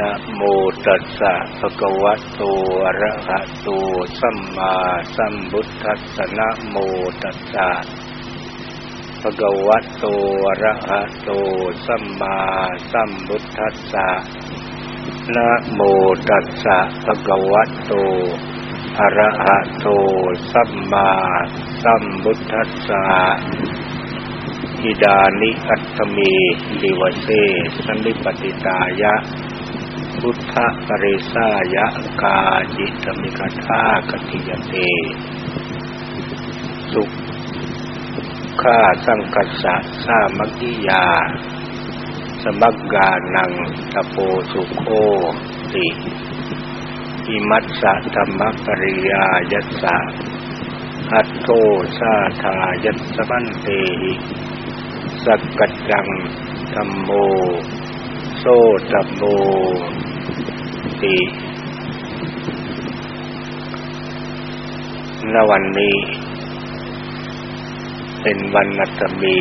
นะโมตัสสะภะคะวะโตอะระหะโตสัมมาสัมพุทธัสสะนะโมตัสสะภะคะวะโตอะระหะโตสัมมาสัมพุทธัสสะนะโมตัสสะภะคะวะโตอะระหะโตสัมมาสัมพุทธัสสะอิดานิอัตถมีลิวเสสันนิปติตายะ พุทธปริสายะกาจิตมิกทากติยเต สุข้าสังกัสสะสามักิยา สมักกานังตโปสุโคติอิมัสสะธรรมปริยายัสสะอัตโตสาธายัสสมันเตหิสักกัจจังธรรมโม โซตัมโมติณวันนี้ เป็นวันนัตมี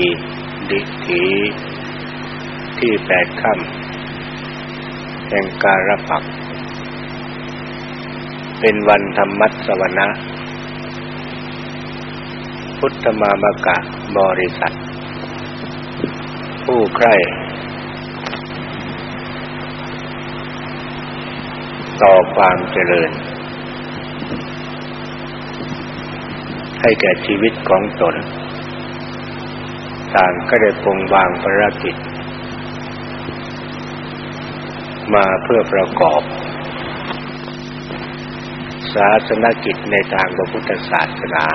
ดิถีที่แปดค่ำแห่งการปัก เป็นวันธรรมัสวนะ พุทธมามกะบริษัท ผู้ใคร่ ต่อความเจริญ ให้แก่ชีวิตของตน ต่างก็ได้ปรงวางภารกิจ มาเพื่อประกอบ ศาสนกิจในทางพระพุทธศาสนา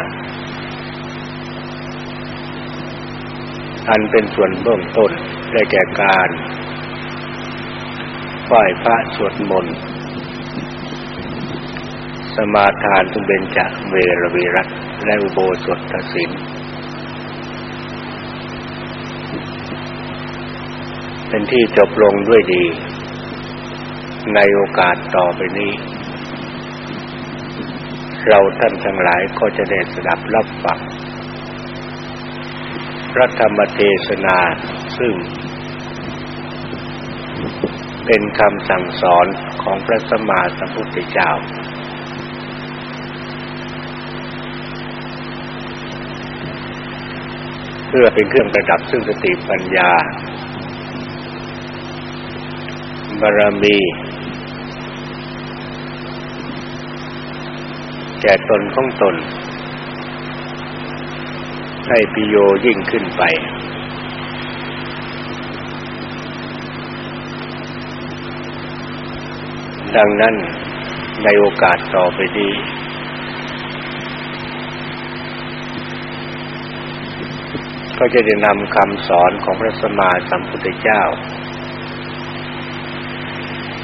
อันเป็นส่วนเบื้องต้นได้แก่การไหว้พระสวดมนต์ สมาทานทุเบญจเวรวีรัตและอุโบสถศีลเป็นที่จบลงด้วยดี ในโอกาสต่อไปนี้ เราท่านทั้งหลายก็จะได้สดับรับฟังพระธรรมเทศนาซึ่ง เป็นคำสั่งสอนของพระสัมมาสัมพุทธเจ้า เพื่อเป็นเครื่องประดับซึ่งสติปัญญา บารมี แก่ตนของตน ให้ปิโยยิ่งขึ้นไป ดังนั้นในโอกาสต่อไปนี้ ก็จะได้นำคำสอนของพระสมมาสัมพุทธเจ้า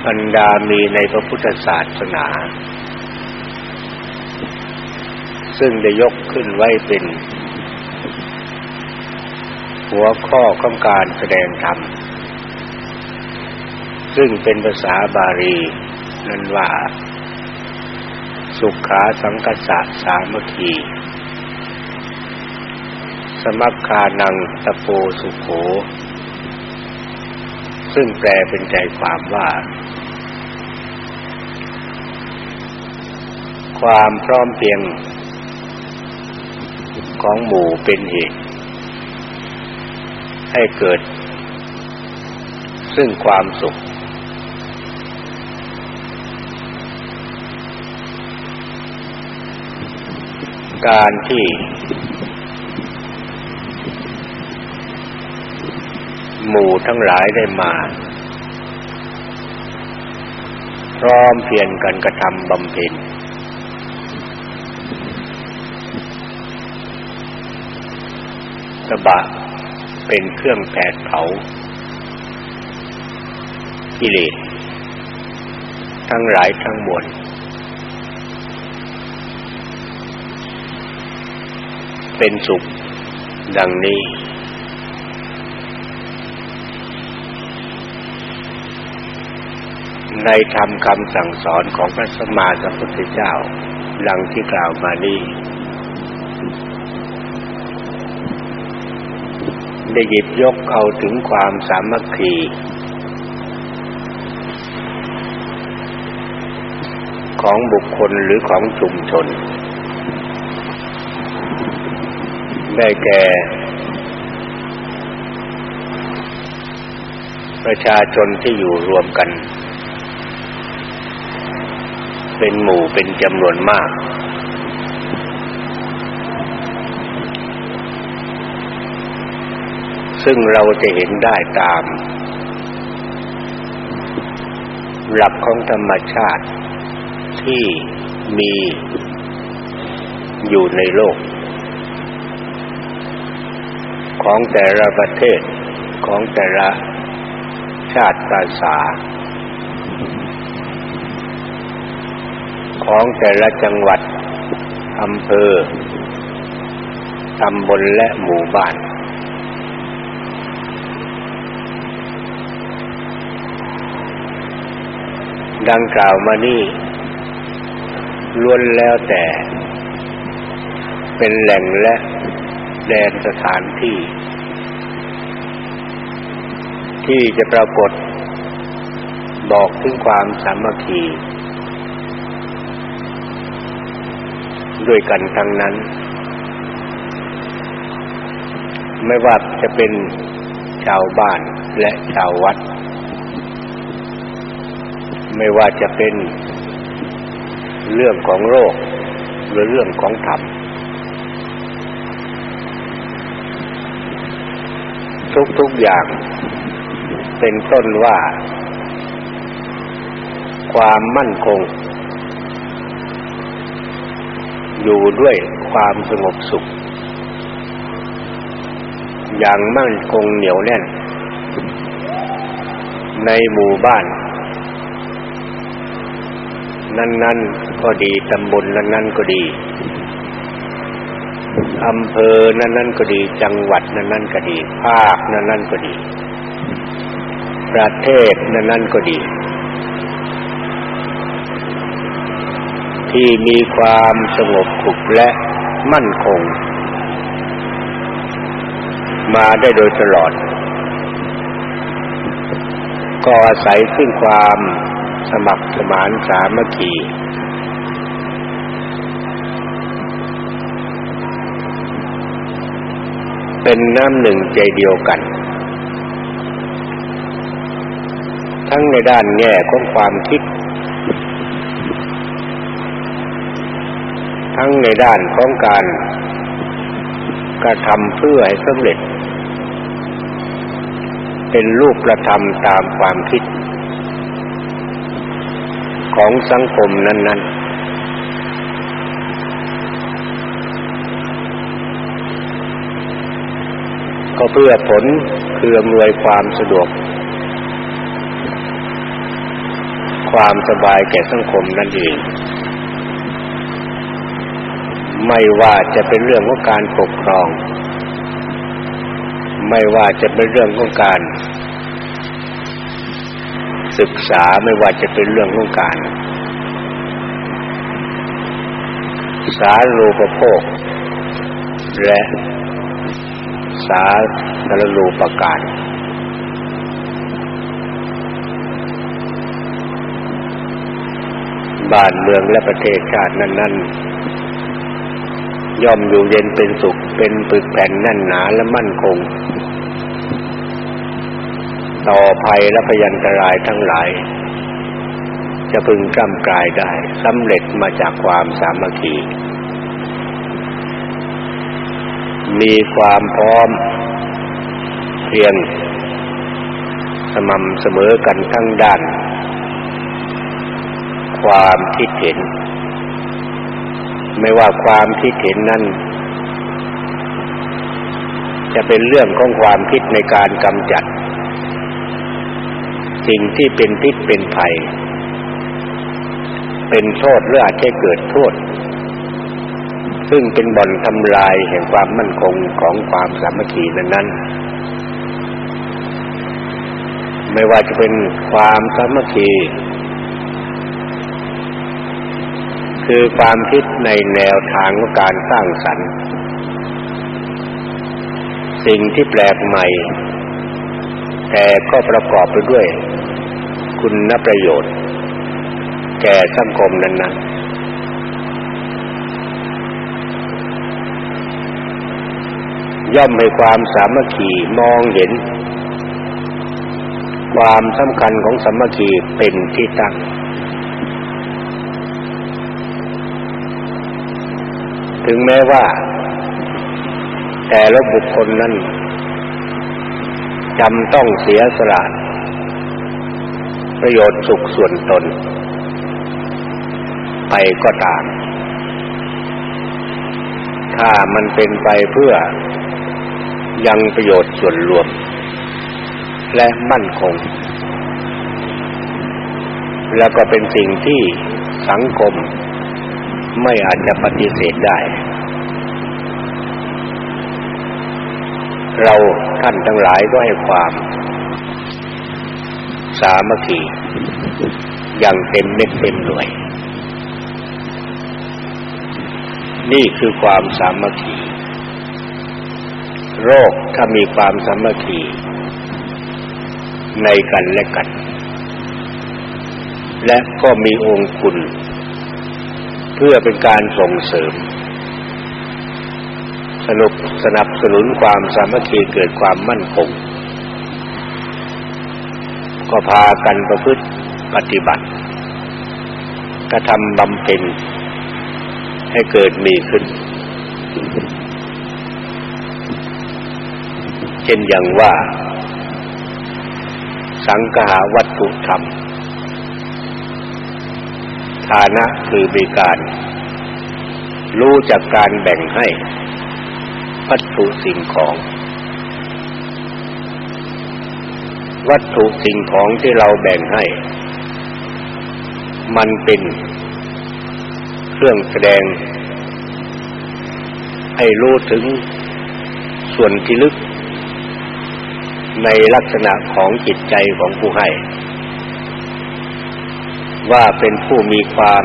บรรดามีในพระพุทธศาสนา ซึ่งได้ยกขึ้นไว้เป็น หัวข้อของการแสดงธรรม ซึ่งเป็นภาษาบาลีนั่นว่า สุขาสังกัสสะสามัคคี สมัคคานังตะโปสุโข ซึ่งแปลเป็นใจความว่า ความพร้อมเพียงของหมู่เป็นเหตุให้เกิด ซึ่งความสุข การที่ หมู่ทั้งหลายได้มา พร้อมเพียรกันกระทำบำเพ็ญตบะเป็นเครื่องแผดเผากิเลสทั้งหลายทั้งมวลเป็นสุขดังนี้ ในธรรมคำสั่งสอนของพระสัมมาสัมพุทธเจ้าดังที่กล่าวมานี้ได้หยิบยกเอาถึงความสามัคคี ของบุคคลหรือของชุมชน ได้แก่ ประชาชนที่อยู่รวมกัน เป็นหมู่เป็นจำนวนมาก ซึ่งเราจะเห็นได้ตาม หลักของธรรมชาติที่มีอยู่ในโลก ของแต่ละประเทศของแต่ละชาติภาษา ของแต่ละจังหวัดอำเภอ ตำบลและหมู่บ้าน ดังกล่าวมานี่ล้วนแล้วแต่ เป็นแหล่งและแดนสถานที่ ที่จะปรากฏ บอกถึงความสามัคคี ด้วยกันทั้งนั้น ไม่ว่าจะเป็นชาวบ้านและชาววัด ไม่ว่าจะเป็นเรื่องของโลกหรือเรื่องของธรรมทุกๆอย่าง เป็นต้นว่า ความมั่นคง อยู่ด้วยความสงบสุข อย่างมั่นคงเหนียวแน่น ในหมู่บ้าน นั้น ๆ ก็ดีตำบลนั้น ๆ ก็ดีอำเภอนั้น ๆ ก็ดี จังหวัดนั้น ๆ ก็ดี ภาคนั้น ๆ ก็ดี ประเทศนั้น ๆ ก็ดี ที่มีความสงบสุขและมั่นคง มาได้โดยตลอด ก็อาศัยซึ่งความสมัครสมานสามัคคีเป็นน้ำหนึ่งใจเดียวกัน ทั้งในด้านแง่ของความคิด ทั้งในด้านของการกระทำเพื่อให้สำเร็จ เป็นรูปกระทำตามความคิด ของสังคมนั้น ๆก็เพื่อผลคืออำนวยความสะดวก ความสบายแก่สังคมนั่นเอง ไม่ว่าจะเป็นเรื่องของการปกครอง ไม่ว่าจะเป็นเรื่องของการ ศึกษาไม่ว่าจะเป็นเรื่องของการสารูปโภค และสาธารณูปการบ้านเมืองและประเทศชาตินั้น ๆ ย่อมอยู่เย็นเป็นสุข เป็นปึกแผ่นแน่นหนาและมั่นคง ต่อภัยและพยันตรายทั้งหลาย จะพึงกำกลายได้สำเร็จมาจากความสามัคคี มีความพร้อมเพียงสม่ำเสมอกันทั้งด้าน ความคิดเห็น ไม่ว่าความคิดเห็นนั้นจะเป็นเรื่องของความคิดในการกำจัด สิ่งที่เป็นพิษเป็นภัย เป็นโทษหรืออาจจะเกิดโทษ ซึ่งเป็นบ่อนทำลายแห่งความมั่นคงของความสามัคคีนั้นๆไม่ว่าจะเป็นความสามัคคี คือความคิดในแนวทางของการสร้างสรรค์ สิ่งที่แปลกใหม่ แต่ก็ประกอบไปด้วย คุณประโยชน์ แก่สังคมนั้นนะย่อมให้ความสามัคคีมองเห็น ความสำคัญของสามัคคีเป็นที่ตั้ง ถึงแม้ว่า แต่ละบุคคลนั้นจำต้องเสียสละประโยชน์สุขส่วนตน ไปก็ตาม ถ้ามันเป็นไปเพื่อยังประโยชน์ส่วนรวม และมั่นคง แล้วก็เป็นสิ่งที่สังคม ไม่อาจจะปฏิเสธได้ เราท่านทั้งหลายก็ให้ความ สามัคคีอย่างเต็มเม็ดเต็มหน่วย นี่คือความสามัคคีโรคถ้ามีความสามัคคีในกันและกัน และก็มีองค์คุณ เพื่อเป็นการส่งเสริม สนุกสนับสนุนความสามัคคีเกิดความมั่นคง ก็พากันประพฤติปฏิบัติ กระทำบำเพ็ญให้เกิดมีขึ้น เช่นอย่างว่า สังฆาวัตถุธรรมานะคือมีการ รู้จากการแบ่งให้วัตถุสิ่งของ วัตถุสิ่งของที่เราแบ่งให้ มันเป็นเครื่องแสดง ให้รู้ถึงส่วนที่ลึกในลักษณะของจิตใจของผู้ให้ ว่าเป็นผู้มีความ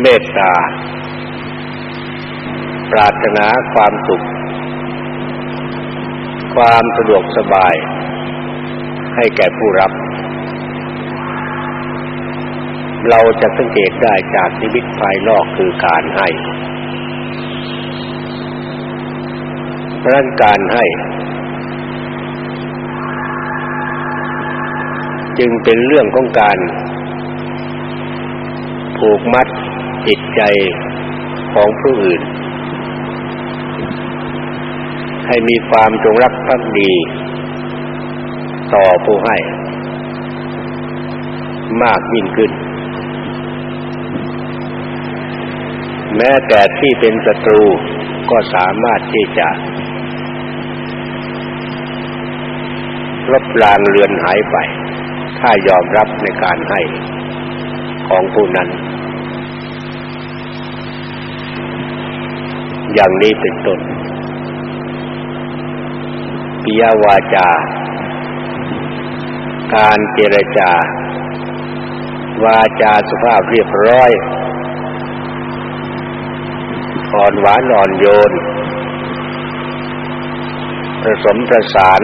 เมตตา ปรารถนาความสุข ความสะดวกสบาย ให้แก่ผู้รับ เราจะสังเกตได้จากชีวิตภายนอกคือการให้เพราะการให้ จึงเป็นเรื่องของการ ผูกมัดจิตใจของผู้อื่น ให้มีความจงรักภักดี ต่อผู้ให้ มากยิ่งขึ้น แม้แต่ที่เป็นศัตรูก็สามารถที่จะลบลางเลือนหายไป ถ้ายอมรับในการให้ของผู้นั้น อย่างนี้เป็นต้นปิยวาจา การเจรจา วาจาสุภาพเรียบร้อยอ่อนหวานอ่อนโยนผสมประสาน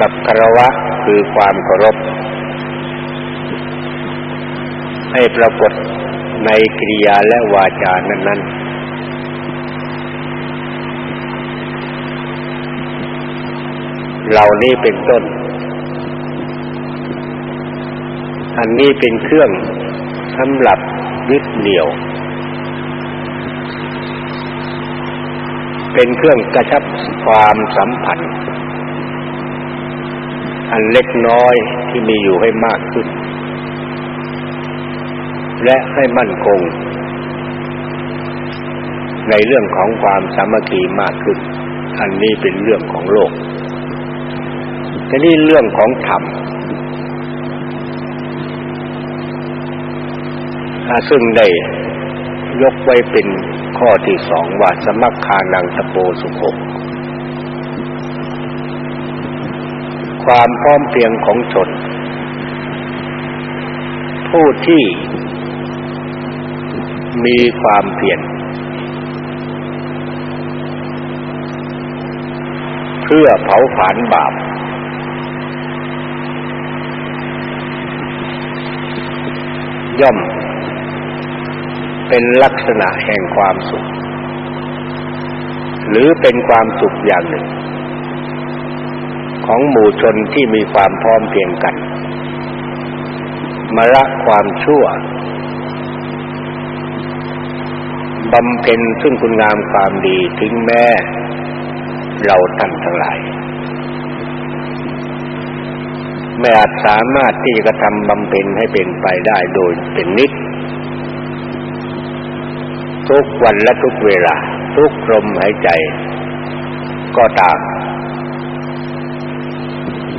กับคารวะคือความเคารพ ให้ปรากฏ ในกิริยาและวาจานั้น ๆ เหล่านี้เป็นต้น อันนี้เป็นเครื่องสำหรับยึดเหนี่ยว เป็นเครื่องกระชับความสัมพันธ์ อันเล็กน้อยที่มีอยู่ให้มากขึ้น และให้มั่นคง ในเรื่องของความสามัคคีมากขึ้น อันนี้เป็นเรื่องของโลกแต่นี่เรื่องของธรรมซึ่งได้ยกไว้เป็นข้อที่สองว่าสมัคคานังตะโปสุขมความพร้อมเพรียงของชน ผู้ที่ มีความเพียรเพื่อเผาผลาญบาป ย่อม เป็นลักษณะแห่งความสุข หรือเป็นความสุขอย่างหนึ่ง ของหมู่ชนที่มีความพร้อมเพียงกันมาละความชั่ว บำเพ็ญซึ่งคุณงามความดีถึงแม้เราท่านทั้งหลายไม่อาจสามารถที่จะกระทำบำเพ็ญให้เป็นไปได้โดยเป็นนิดทุกวันและทุกเวลา ทุกลมหายใจ ก็ตาม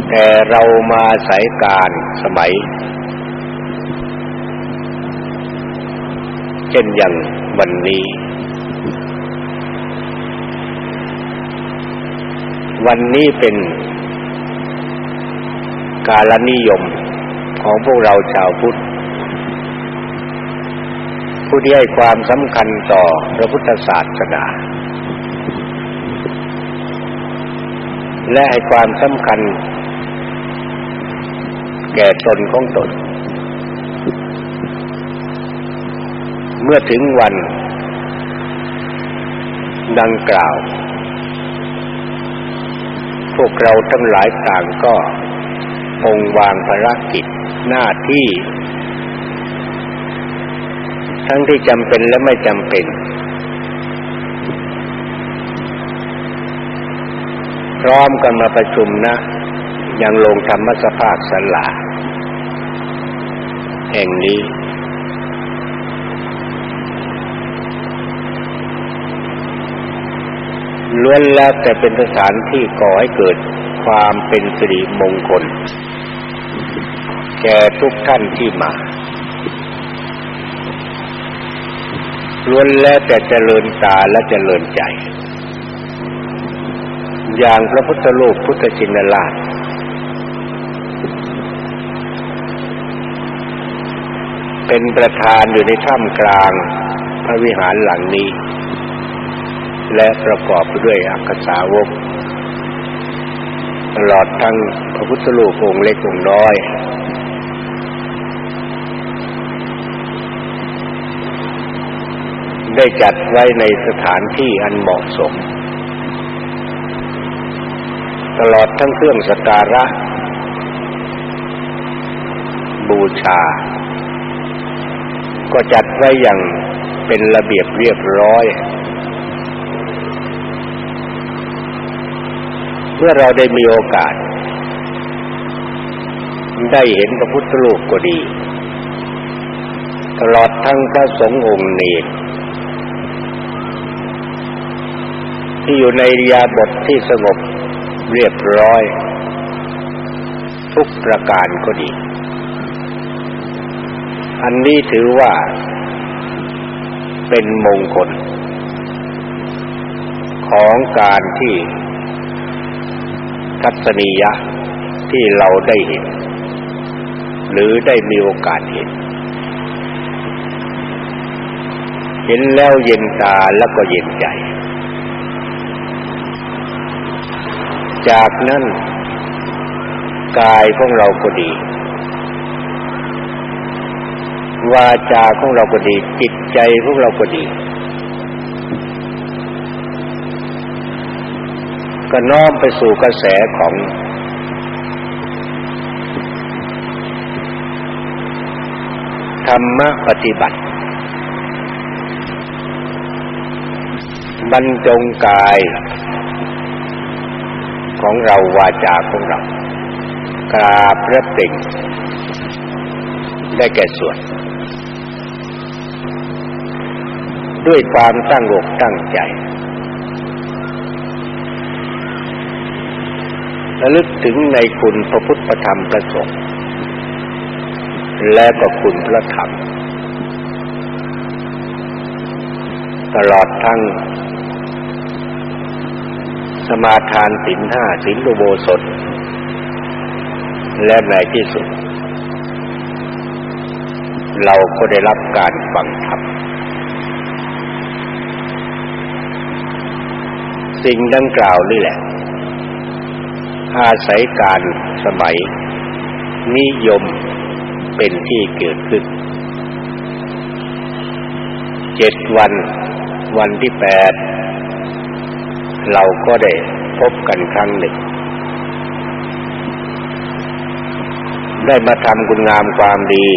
แต่เรามาสายการสมัย เช่นอย่างวันนี้ วันนี้เป็นกาลนิยมของพวกเราชาวพุทธ ผู้ที่ให้ความสำคัญต่อพระพุทธศาสนา และให้ความสำคัญ แก่ตนของตน เมื่อถึงวัน ดังกล่าว พวกเราทั้งหลายต่างก็คงวางภารกิจหน้าที่ ทั้งที่จำเป็นและไม่จำเป็น พร้อมกันมาประชุมนะยังลงธรรมสภาพสันลาแห่งนี้ ล้วนแล้วแต่เป็นสถานที่ก่อให้เกิดความเป็นสิริมงคล แก่ทุกท่านที่มาล้วนแล้วแต่เจริญตาและเจริญใจ อย่างพระพุทธรูปพุทธชินราชเป็นประธานอยู่ในถ้ำกลางพระวิหารหลังนี้ และประกอบด้วยอักษาวก ตลอดทั้งพระพุทธรูปองค์เล็กองค์น้อย ได้จัดไว้ในสถานที่อันเหมาะสม ตลอดทั้งเครื่องสักการะ บูชา ก็จัดไว้อย่างเป็นระเบียบเรียบร้อย มื่อเราได้มีโอกาส ได้เห็นพระพุทธรูปก็ดี ตลอดทั้งพระสงฆ์องค์นี้ที่อยู่ในยาบทที่สงบเรียบร้อย ทุกประการก็ดี อันนี้ถือว่า เป็นมงคล ของการที่ ทัศนียะที่เราได้เห็น หรือได้มีโอกาสเห็น เห็นแล้วเย็นตาแล้วก็เย็นใจ จากนั้นกายของเราก็ดี วาจาของเราก็ดี จิตใจของเราก็ดี ก็น้อมไปสู่กระแสของธรรมปฏิบัติ บรรจงกายของเราวาจาของเรากราบระเป่งได้แก่ส่วน ด้วยความตั้งอกตั้งใจ ระลึกถึงในคุณพระพุทธธรรมประสงค์และก็คุณพระธรรม ตลอดทั้ง สมาทานศีลห้าศีลอุโบสถ และในที่สุด เราก็ได้รับการฟังธรรมสิ่งดังกล่าวนี่แหละ อาศัยการสมัย นิยมเป็นที่เกิดขึ้นเจ็ดวัน วันที่แปดเราก็ได้พบกันครั้งหนึ่ง ได้มาทำคุณงามความดี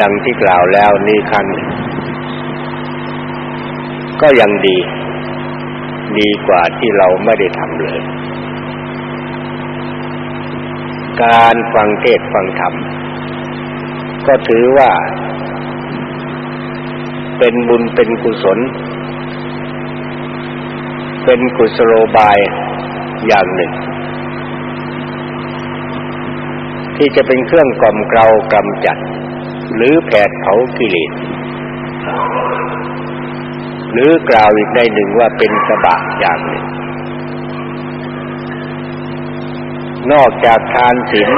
ดังที่กล่าวแล้วนี่ครั้งหนึ่งก็ยังดี ดีกว่าที่เราไม่ได้ทำเลย การฟังเทศฟังธรรม ก็ถือว่า เป็นบุญเป็นกุศล เป็นกุศโลบายอย่างหนึ่ง ที่จะเป็นเครื่องกล่อมเกลากำจัด หรือแผดเผากิเลสหรือกล่าวอีกในหนึ่งว่าเป็นกระบะอย่างหนึ่ง นอกจากทานศีล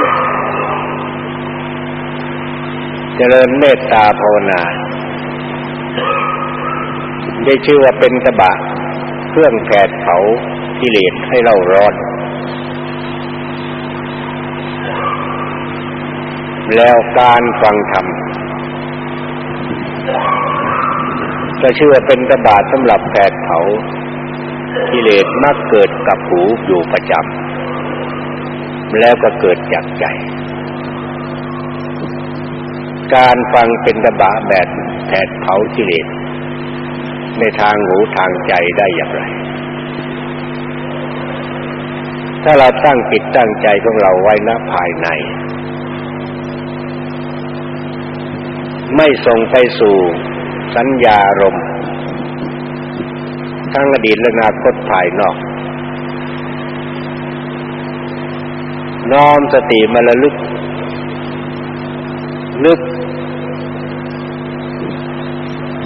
เจริญเมตตาภาวนา ได้ชื่อว่าเป็นกระบะเครื่องแผดเผากิเลสให้เราร้อน แล้วการฟังธรรมก็ชื่อว่าเป็นกระบาดสำหรับแผดเผากิเลสมักเกิดกับหูอยู่ประจำ แล้วก็เกิดจากใจ การฟังเป็นกระบะแบบแผดเผากิเลสในทางหูทางใจได้อย่างไร ถ้าเราตั้งจิตตั้งใจของเราไว้ณภายใน ไม่ส่งไปสู่สัญญารมทั้งอดีตและอนาคตภายนอก น้อมสติมาระลึก ลึก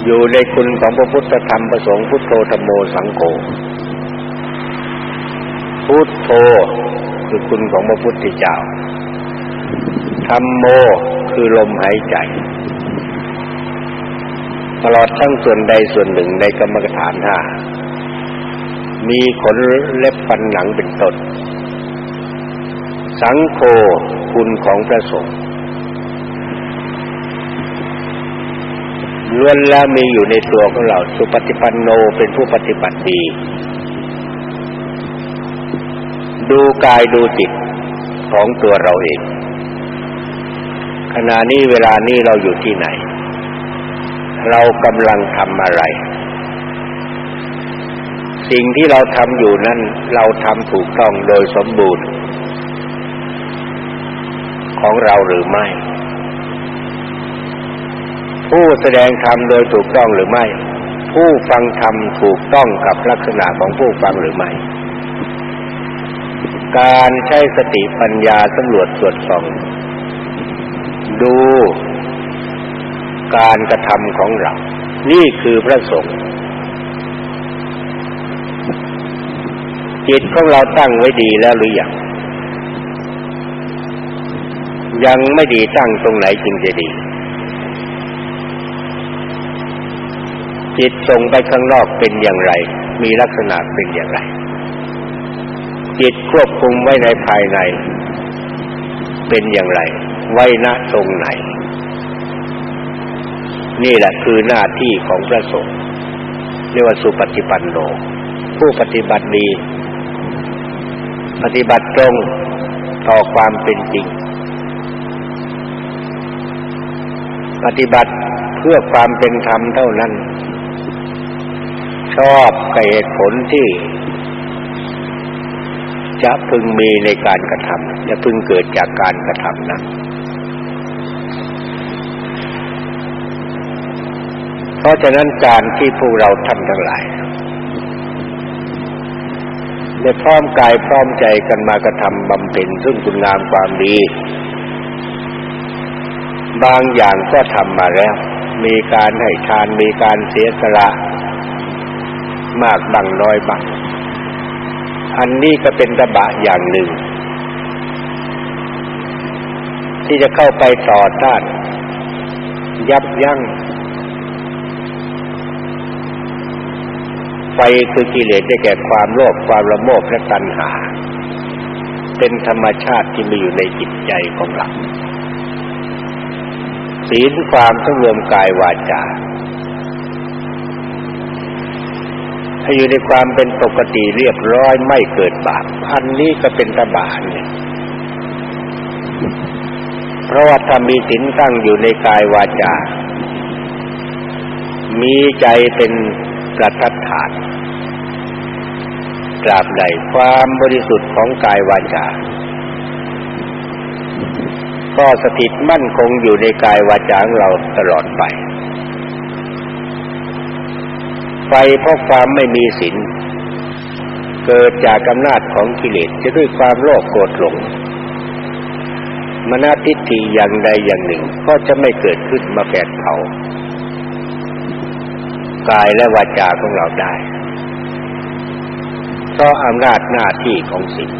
อยู่ในคุณของพระพุทธธรรมประสงค์พุทโธธรรมโมสังโฆพุทโธคือคุณของพระพุทธเจ้าธรรมโมคือลมหายใจตลอดทั้งส่วนใดส่วนหนึ่งในกรรมฐานห้ามีขนเล็บฟันหนังเป็นต้น สังโฆคุณของพระสงฆ์ล้วนแล้วมีอยู่ในตัวของเรา สุปฏิปันโนเป็นผู้ปฏิบัติดี ดูกายดูจิตของตัวเราเอง ขณะนี้เวลานี้เราอยู่ที่ไหน เรากำลังทำอะไร สิ่งที่เราทำอยู่นั้นเราทำถูกต้องโดยสมบูรณ์ ของเราหรือไม่ ผู้แสดงธรรมโดยถูกต้องหรือไม่ ผู้ฟังธรรมถูกต้องกับลักษณะของผู้ฟังหรือไม่ การใช้สติปัญญาสำรวจตรวจสอบดูการกระทำของเรา นี่คือพระสงฆ์จิตของเราตั้งไว้ดีแล้วหรือยัง ยังไม่ดีตั้งตรงไหนจึงจะดี จิตส่งไปข้างนอกเป็นอย่างไร มีลักษณะเป็นอย่างไร จิตควบคุมไว้ในภายใน เป็นอย่างไร ไว้ณตรงไหน นี่แหละคือหน้าที่ของพระสงฆ์เรียกว่าสุปฏิปันโน ผู้ปฏิบัติดี ปฏิบัติตรงต่อความเป็นจริง ปฏิบัติเพื่อความเป็นธรรมเท่านั้น ชอบกับเหตุผลที่จะพึงมีในการกระทำจะพึงเกิดจากการกระทำนั้นเพราะฉะนั้นการที่พวกเราทำทั้งหลายได้พร้อมกายพร้อมใจกันมากระทำบำเพ็ญซึ่งคุณงามความดี บางอย่างก็ทำมาแล้ว มีการให้ทานมีการเสียสละมากบางน้อยบางอันนี้ก็เป็นตบะอย่างหนึ่ง ที่จะเข้าไปต่อต้าน ยับยั้งไฟคือกิเลสได้แก่ความโลภความละโมบและตัณหา เป็นธรรมชาติที่มีอยู่ในจิตใจของเรา ศีลความสำรวมกายวาจาให้อยู่ในความเป็นปกติเรียบร้อยไม่เกิดบาปอันนี้ก็เป็นตบะเนี่ยเพราะว่าถ้ามีศีลตั้งอยู่ในกายวาจา มีใจเป็นประทัดฐานตราบใดความบริสุทธิ์ของกายวาจา ก็สถิตมั่นคงอยู่ในกายวาจาของเราตลอดไปไฟเพราะความไม่มีศีลเกิดจากอำนาจของกิเลสจะด้วยความโลภโกรธหลงมนาทิฏฐิอย่างใดอย่างหนึ่งก็จะไม่เกิดขึ้นมาแผดเผากายและวาจาของเราได้ เพราะอำนาจหน้าที่ของสิ่ง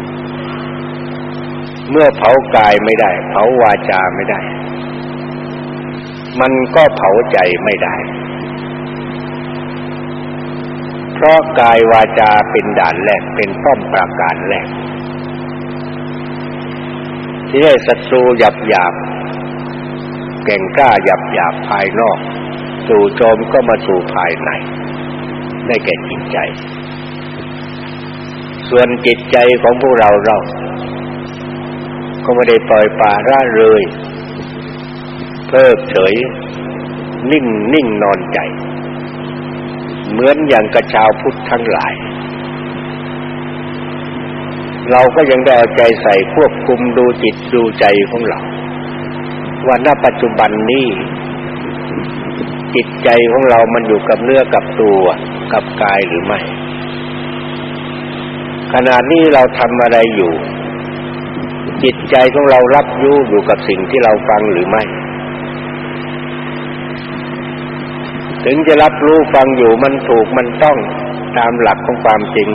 เมื่อเผากายไม่ได้ เผาวาจาไม่ได้ มันก็เผาใจไม่ได้ เพราะกายวาจาเป็นด่านแรกเป็นป้อมปราการแรก ที่ได้ศัตรูหยับหยาบเก่งกล้าหยับหยาบภายนอกสู่โจมก็มาสู่ภายในได้แก่จิตใจ ส่วนจิตใจของพวกเราเรา ก็ไม่ได้ปล่อยป่าร่าเลย เพิกเฉย นิ่งนิ่งนอนใจ เหมือนอย่างกระชาวพุทธทั้งหลาย เราก็ยังได้เอาใจใส่ควบคุมดูจิตดูใจของเรา ว่าณปัจจุบันนี้จิตใจของเรามันอยู่กับเนื้อกับตัวกับกายหรือไม่ ขณะนี้เราทำอะไรอยู่ จิตใจของเรารับรู้อยู่กับสิ่งที่เราฟังหรือไม่ ถึงจะรับรู้ฟังอยู่มันถูกมันต้องตามหลักของความจริง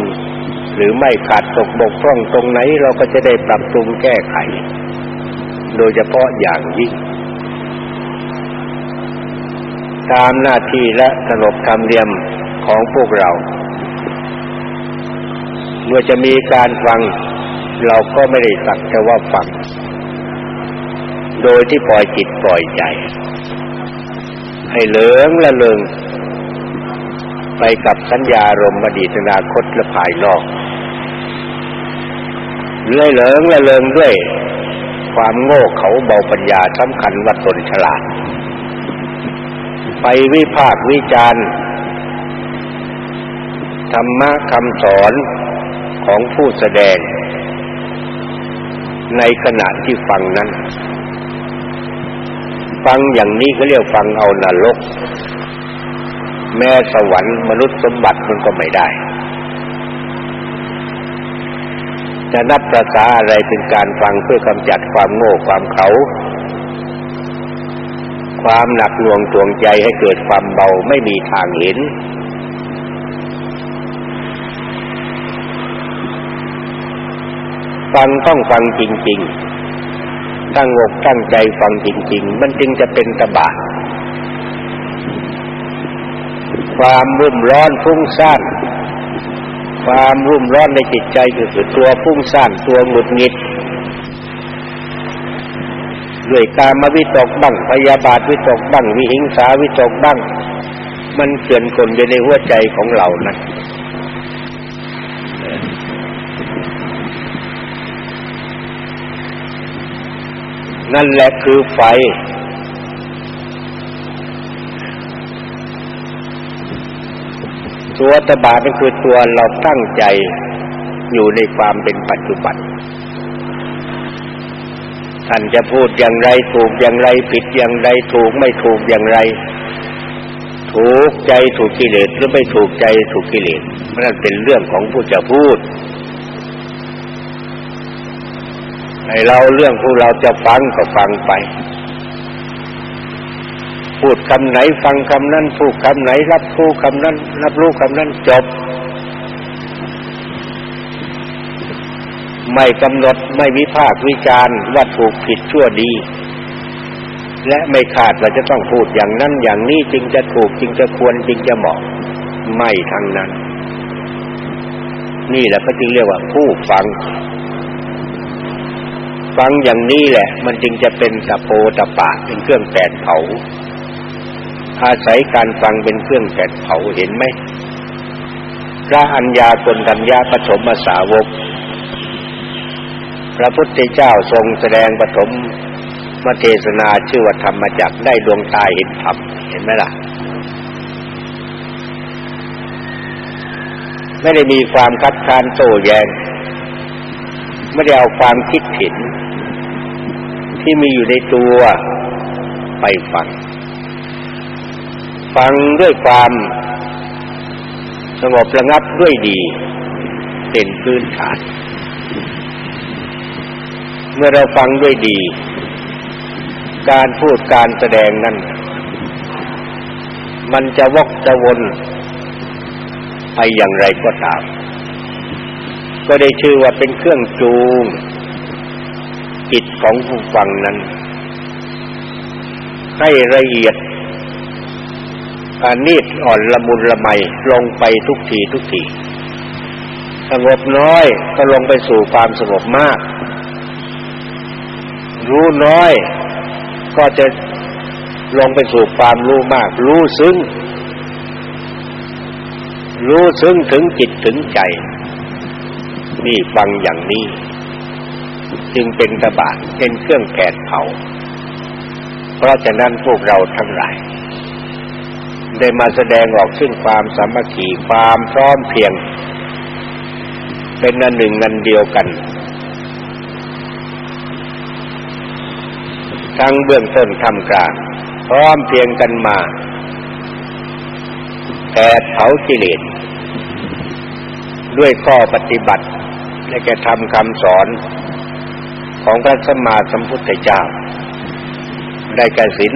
หรือไม่ขาดตกบกพร่องตรงไหนเราก็จะได้ปรับปรุงแก้ไข โดยเฉพาะอย่างยิ่ง ตามหน้าที่และขนบธรรมเนียมของพวกเรา เมื่อจะมีการฟัง เราก็ไม่ได้สักแต่ว่าฟัง โดยที่ปล่อยจิตปล่อยใจ ให้เหลืองละเลิงไปกับสัญญารมอดีตอนาคตและภายนอกเลื่อยเหลิงและเลิงด้วย ความโง่เขาเบาปัญญาสำคัญว่าตนฉลาด ไปวิพากวิจารณ์ธรรมะคำสอนของผู้แสดง ในขณะที่ฟังนั้น ฟังอย่างนี้ก็เรียกฟังเอานรก แม้สวรรค์มนุษย์สมบัติมันก็ไม่ได้จะนับประสาอะไรเป็นการฟังเพื่อกำจัดความโง่ความเขา ความหนักหน่วงตวงใจให้เกิดความเบาไม่มีทางเห็น ฟังต้องฟังจริง ๆ ตั้งอกตั้งใจฟังจริง ๆ มันจึงจะเป็นตบะ ความรุ่มร้อนฟุ้งซ่าน ความรุ่มร้อนในจิตใจก็คือตัวฟุ้งซ่านตัวหงุดหงิดด้วยกามวิตกบ้างพยาบาทวิตกบ้างวิหิงสาวิตกบ้าง มันเกินกลอยู่ในหัวใจของเรานะ นั่นแหละคือไฟ ตัวตบะนั่นคือตัวเราตั้งใจอยู่ในความเป็นปัจจุบันท่านจะพูดอย่างไรถูกอย่างไรผิดอย่างไรถูกไม่ถูกอย่างไร ถูกใจถูกกิเลสหรือไม่ถูกใจถูกกิเลสนั่นเป็นเรื่องของผู้จะพูด ให้เราเรื่องผู้เราจะฟังก็ฟังไป พูดคำไหนฟังคำนั้น พูดคำไหน รับรู้คำนั้น รับรู้คำนั้นจบ ไม่กำหนดไม่วิพากษ์วิจารณ์ว่าถูกผิดชั่วดี และไม่ขาดว่าจะต้องพูดอย่างนั้นอย่างนี้จึงจะถูกจึงจะควรจึงจะเหมาะไม่ทั้งนั้น นี่แหละก็จึงเรียกว่าผู้ฟัง ฟังอย่างนี้แหละ มันจึงจะเป็นตะโพตะปะเป็นเครื่องแปดเผา อาศัยการฟังเป็นเครื่องแผดเผาเห็นไหมพระอัญญาตนกัญญาปฐมสาวก พระพุทธเจ้าทรงแสดงปฐมมาเทศนาชื่อว่าธรรมจักได้ดวงตาเห็นธรรมเห็นไหมล่ะ ไม่ได้มีความคัดค้านโต้แย้ง ไม่ได้เอาความคิดผิดที่มีอยู่ในตัวไปฟัง ฟังด้วยความสงบระงับด้วยดี เป็นพื้นฐาน เมื่อเราฟังด้วยดี การพูดการแสดงนั้น มันจะวกจะวนไปอย่างไรก็ตาม ก็ได้ชื่อว่าเป็นเครื่องจูงจิตของผู้ฟังนั้น ให้ละเอียดอานีดอ่อนละมุนละไมลงไปทุกทีทุกทีสงบน้อยก็ลงไปสู่ความสงบมาก รู้น้อยก็จะลงไปสู่ความรู้มาก รู้ซึ้ง รู้ซึ้งถึงจิตถึงใจ นี่ฟังอย่างนี้ จึงเป็นตบะเป็นเครื่องแผดเผาเพราะฉะนั้นพวกเราทั้งหลาย ได้มาแสดงออกซึ่งความสามัคคีความพร้อมเพียง เป็นอันหนึ่งอันเดียวกัน ทั้งเบื้องต้นทำกลางพร้อมเพียงกันมาแผดเผากิเลสด้วยข้อปฏิบัติ และแกทำคำสอนของพระสัมมาสัมพุทธเจ้า ได้แก่ศีล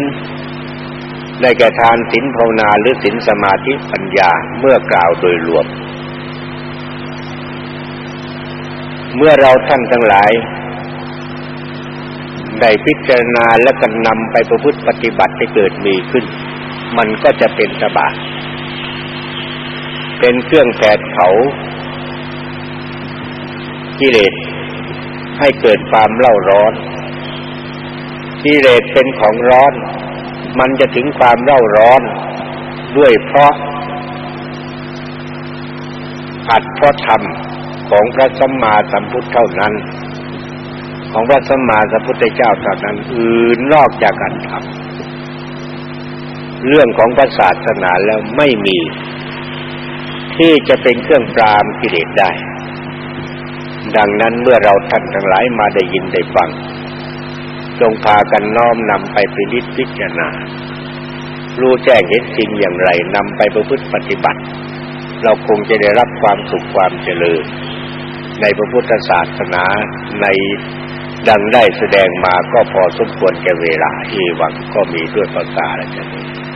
ได้แก่ทานศีลภาวนาหรือศีลสมาธิปัญญาเมื่อกล่าวโดยรวม เมื่อเราท่านทั้งหลาย ได้พิจารณาและกันนำไปประพฤติปฏิบัติให้เกิดมีขึ้น มันก็จะเป็นสบายเป็นเครื่องแผดเผา กิเลสให้เกิดความเล่าร้อนกิเลสเป็นของร้อน มันจะถึงความเร่าร้อนด้วยเพราะอัดเพราะธรรมของพระสัมมาสัมพุทธเท่านั้น ของพระสัมมาสัมพุทธเจ้าเท่านั้นอื่นนอกจากการทำเรื่องของพระศาสนาแล้วไม่มี ที่จะเป็นเครื่องปรามกิเลสได้ ดังนั้นเมื่อเราท่านทั้งหลายมาได้ยินได้ฟัง จงพากันน้อมนำไปพิจิตพิจารณา รู้แจ้งเห็นจริงอย่างไรนำไปประพฤติปฏิบัติ เราคงจะได้รับความสุขความเจริญ ในพระพุทธศาสนาในดังได้แสดงมาก็พอสมควรแก่เวลาที่วังก็มีด้วยภาษาและนี้